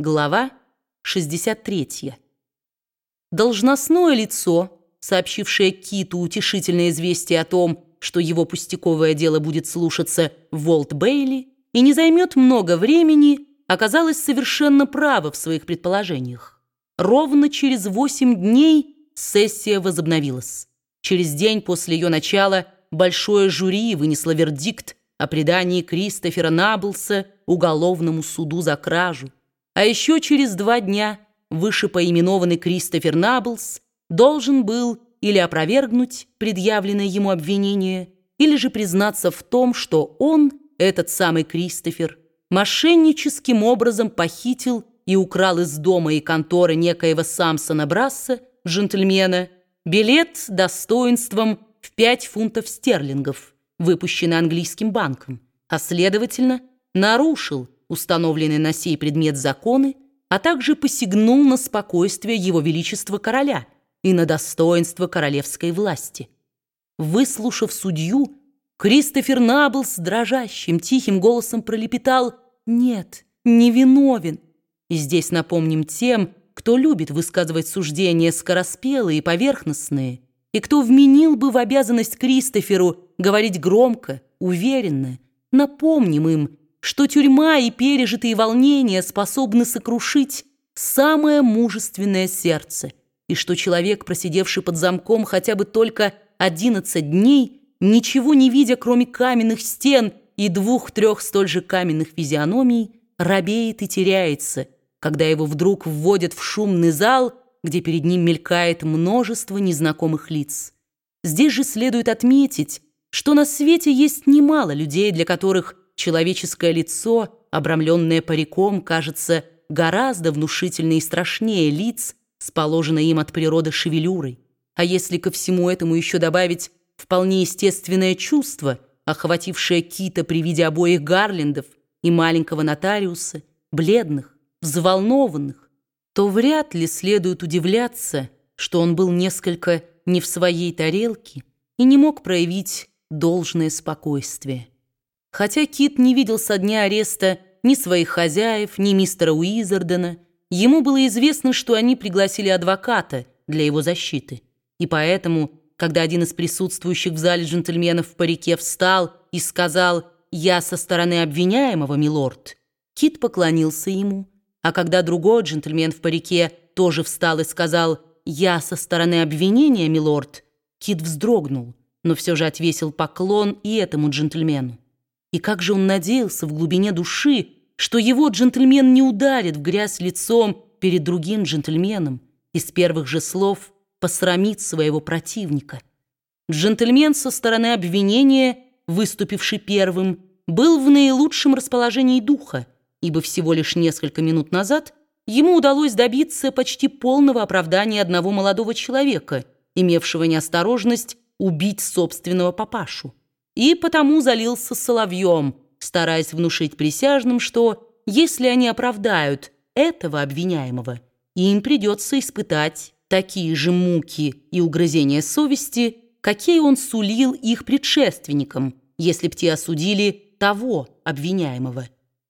Глава 63. Должностное лицо, сообщившее Киту утешительное известие о том, что его пустяковое дело будет слушаться в Волт-Бейли и не займет много времени, оказалось совершенно право в своих предположениях. Ровно через восемь дней сессия возобновилась. Через день после ее начала большое жюри вынесло вердикт о предании Кристофера Наблса уголовному суду за кражу. А еще через два дня вышепоименованный Кристофер Наблс должен был или опровергнуть предъявленное ему обвинение, или же признаться в том, что он, этот самый Кристофер, мошенническим образом похитил и украл из дома и конторы некоего Самсона Брасса, джентльмена, билет достоинством в 5 фунтов стерлингов, выпущенный английским банком, а следовательно, нарушил установленные на сей предмет законы, а также посягнул на спокойствие Его Величества Короля и на достоинство королевской власти. Выслушав судью, Кристофер Набл с дрожащим, тихим голосом пролепетал «Нет, не виновен». И здесь напомним тем, кто любит высказывать суждения скороспелые и поверхностные, и кто вменил бы в обязанность Кристоферу говорить громко, уверенно, напомним им, что тюрьма и пережитые волнения способны сокрушить самое мужественное сердце, и что человек, просидевший под замком хотя бы только 11 дней, ничего не видя, кроме каменных стен и двух-трех столь же каменных физиономий, робеет и теряется – когда его вдруг вводят в шумный зал, где перед ним мелькает множество незнакомых лиц. Здесь же следует отметить, что на свете есть немало людей, для которых человеческое лицо, обрамленное париком, кажется гораздо внушительнее и страшнее лиц с положенной им от природы шевелюрой. А если ко всему этому еще добавить вполне естественное чувство, охватившее Кита при виде обоих Гарлендов и маленького нотариуса, бледных, взволнованных, то вряд ли следует удивляться, что он был несколько не в своей тарелке и не мог проявить должное спокойствие. Хотя Кит не видел со дня ареста ни своих хозяев, ни мистера Уизардена, ему было известно, что они пригласили адвоката для его защиты. И поэтому, когда один из присутствующих в зале джентльменов в парике встал и сказал «Я со стороны обвиняемого, милорд», Кит поклонился ему, а когда другой джентльмен в парике тоже встал и сказал «Я со стороны обвинения, милорд», Кит вздрогнул, но все же отвесил поклон и этому джентльмену. И как же он надеялся в глубине души, что его джентльмен не ударит в грязь лицом перед другим джентльменом и с первых же слов посрамит своего противника. Джентльмен со стороны обвинения, выступивший первым, был в наилучшем расположении духа, ибо всего лишь несколько минут назад ему удалось добиться почти полного оправдания одного молодого человека, имевшего неосторожность убить собственного папашу, и потому залился соловьем, стараясь внушить присяжным, что если они оправдают этого обвиняемого, им придется испытать такие же муки и угрызения совести, какие он сулил их предшественникам, если б те осудили того обвиняемого.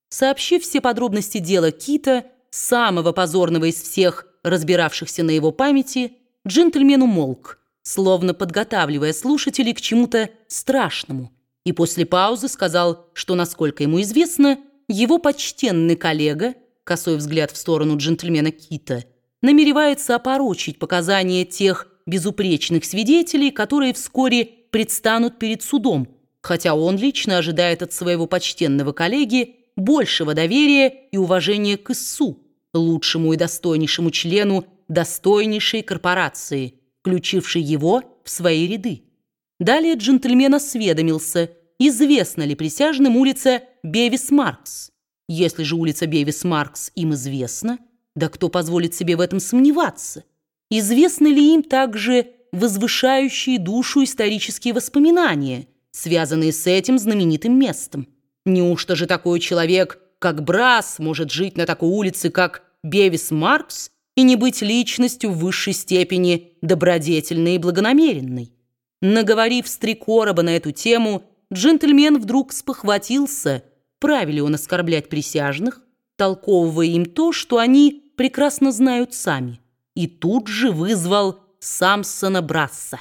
Сообщив все подробности дела Кита, самого позорного из всех разбиравшихся на его памяти, джентльмен умолк, словно подготавливая слушателей к чему-то страшному, и после паузы сказал, что, насколько ему известно, его почтенный коллега, косой взгляд в сторону джентльмена Кита, намеревается опорочить показания тех безупречных свидетелей, которые вскоре предстанут перед судом, хотя он лично ожидает от своего почтенного коллеги большего доверия и уважения к ИСУ, лучшему и достойнейшему члену достойнейшей корпорации, включившей его в свои ряды. Далее джентльмен осведомился, известна ли присяжным улица Бевис-Маркс. Если же улица Бевис-Маркс им известна, да кто позволит себе в этом сомневаться? Известны ли им также возвышающие душу исторические воспоминания, связанные с этим знаменитым местом? Неужто же такой человек, как Брас, может жить на такой улице, как Бевис Маркс, и не быть личностью в высшей степени добродетельной и благонамеренной? Наговорив с три короба на эту тему, джентльмен вдруг спохватился, правили он оскорблять присяжных, втолковывая им то, что они прекрасно знают сами, и тут же вызвал Самсона Брасса.